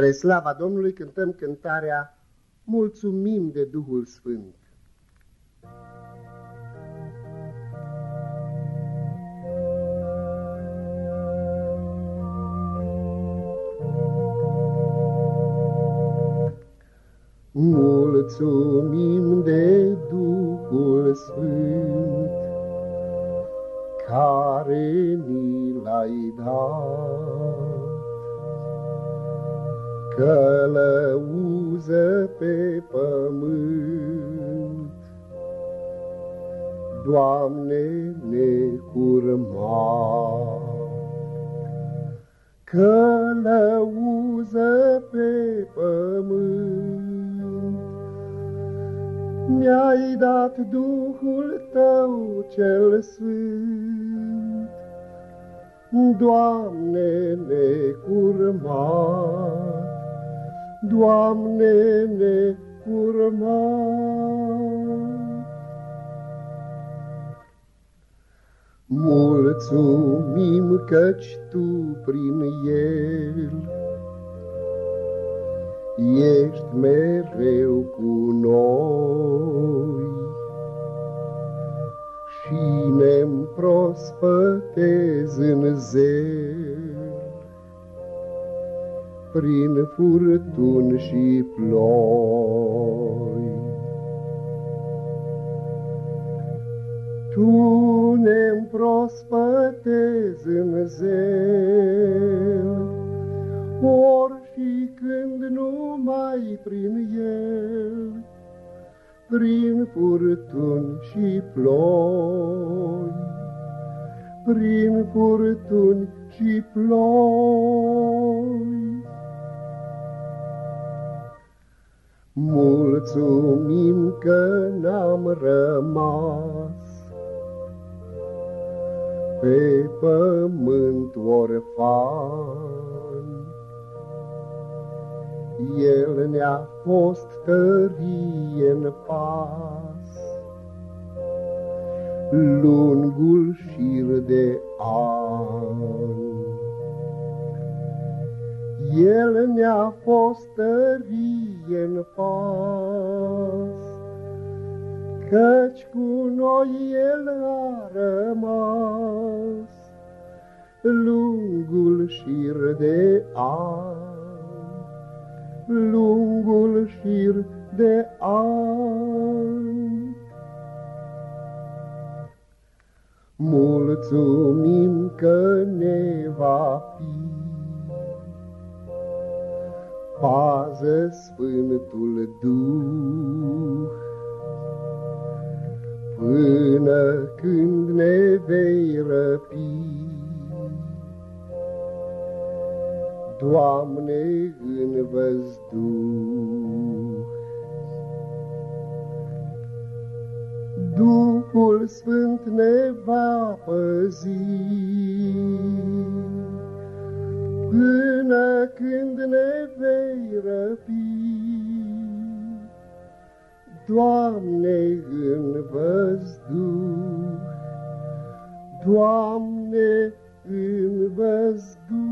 Spre slava Domnului cântăm cântarea Mulțumim de Duhul Sfânt. Mulțumim de Duhul Sfânt care ni l-ai dat călăuză pe pământ. Doamne, necurmat, călăuză pe pământ. Mi-ai dat Duhul Tău cel Sfânt, Doamne, necurmat, Doamne, ne urma. Mulțumim căci Tu prin El ești mereu cu noi și ne-mi prospătezi în zel prin furtuni și ploi. Tu ne prospătezi în zel, ori și când numai prin el, prin furtuni și ploi, prin furtuni și ploi. Mulțumim că n-am rămas pe pământ orfan. El ne-a fost tărie în pas, lungul șir de ani. El ne-a fost tărie în pas, Căci cu noi El a rămas, Lungul șir de ani, Lungul șir de ani. Mulțumim că ne va fi pază Sfântul Duh. Până când ne vei răpi, Doamne, în văzduh. Duhul Sfânt ne va păzi, până când ne vei răpi. Doamne, în văzduh, Doamne, în văzduh.